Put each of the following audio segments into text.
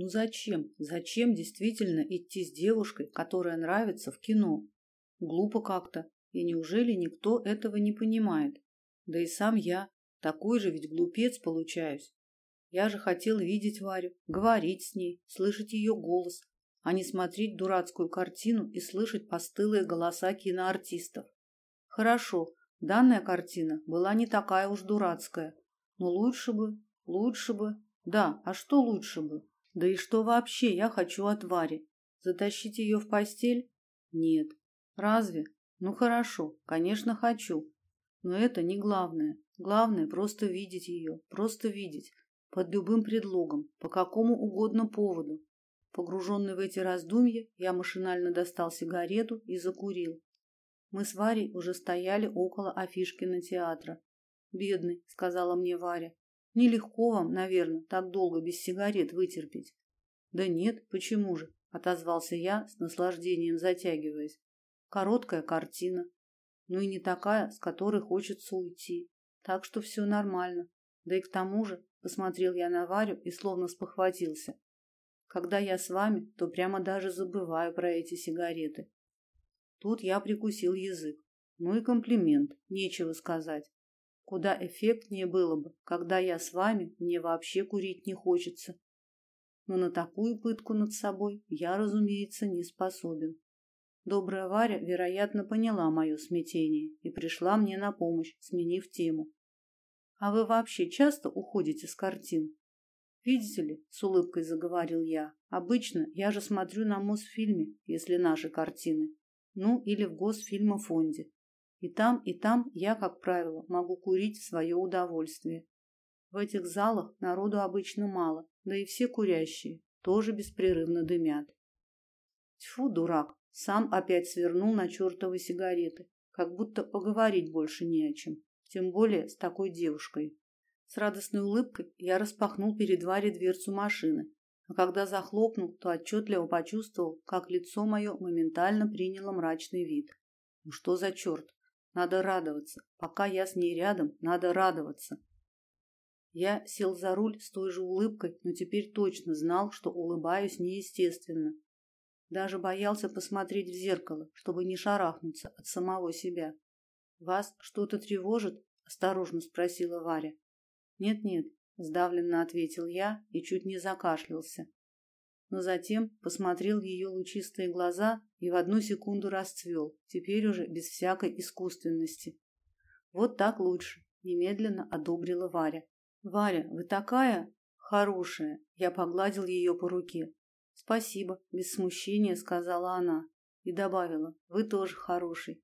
Ну зачем? Зачем действительно идти с девушкой, которая нравится в кино? Глупо как-то. И неужели никто этого не понимает? Да и сам я такой же ведь глупец получаюсь. Я же хотел видеть Варю, говорить с ней, слышать ее голос, а не смотреть дурацкую картину и слышать постылые голоса киноартистов. Хорошо, данная картина была не такая уж дурацкая, но лучше бы, лучше бы. Да, а что лучше бы? Да и что вообще я хочу от Вари? Затащить ее в постель? Нет. Разве? Ну хорошо, конечно, хочу. Но это не главное. Главное просто видеть ее, просто видеть, под любым предлогом, по какому угодно поводу. Погруженный в эти раздумья, я машинально достал сигарету и закурил. Мы с Варей уже стояли около афишки кинотеатра. «Бедный», — сказала мне Варя, — «нелегко вам, наверное, так долго без сигарет вытерпеть». «Да нет, почему же?» — отозвался я, с наслаждением затягиваясь. «Короткая картина, ну и не такая, с которой хочется уйти. Так что все нормально. Да и к тому же Посмотрел я на Варю и словно спохватился. Когда я с вами, то прямо даже забываю про эти сигареты. Тут я прикусил язык. Ну и комплимент, нечего сказать. Куда эффектнее было бы, когда я с вами, мне вообще курить не хочется. Но на такую пытку над собой я, разумеется, не способен. Добрая Варя, вероятно, поняла мое смятение и пришла мне на помощь, сменив тему. А вы вообще часто уходите с картин? Видите ли, с улыбкой заговорил я. Обычно я же смотрю на Мосфильме, если наши картины. Ну, или в Госфильмофонде. И там, и там я, как правило, могу курить в свое удовольствие. В этих залах народу обычно мало, да и все курящие тоже беспрерывно дымят. Тьфу, дурак, сам опять свернул на чертовы сигареты, как будто поговорить больше не о чем тем более с такой девушкой. С радостной улыбкой я распахнул перед Варей дверцу машины, а когда захлопнул, то отчетливо почувствовал, как лицо мое моментально приняло мрачный вид. Ну что за черт? Надо радоваться. Пока я с ней рядом, надо радоваться. Я сел за руль с той же улыбкой, но теперь точно знал, что улыбаюсь неестественно. Даже боялся посмотреть в зеркало, чтобы не шарахнуться от самого себя. Вас что-то тревожит? осторожно спросила Варя. Нет-нет, сдавленно ответил я и чуть не закашлялся. Но затем посмотрел в ее лучистые глаза и в одну секунду расцвел, теперь уже без всякой искусственности. Вот так лучше, немедленно одобрила Варя. Варя, вы такая хорошая, я погладил ее по руке. Спасибо, без смущения сказала она и добавила: Вы тоже хороший.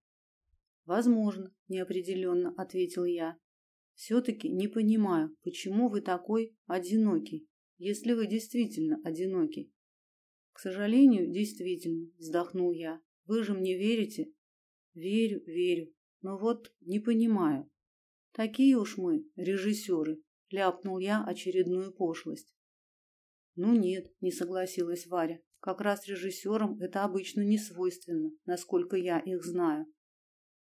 Возможно, неопределенно ответил я. все таки не понимаю, почему вы такой одинокий, если вы действительно одинокий. К сожалению, действительно, вздохнул я. Вы же мне верите? Верю, верю. Но вот не понимаю. Такие уж мы, режиссеры, ляпнул я очередную пошлость. Ну нет, не согласилась Варя. Как раз режиссерам это обычно не свойственно, насколько я их знаю.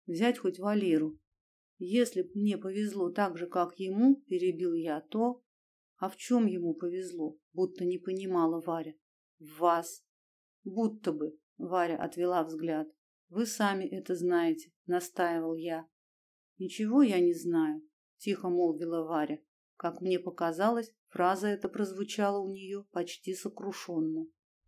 Взять хоть Валеру. Если б мне повезло так же, как ему, перебил я, то... А в чем ему повезло? Будто не понимала Варя. В вас. Будто бы. Варя отвела взгляд. Вы сами это знаете, настаивал я. Ничего я не знаю, тихо молвила Варя. Как мне показалось, фраза эта прозвучала у нее почти сокрушенно.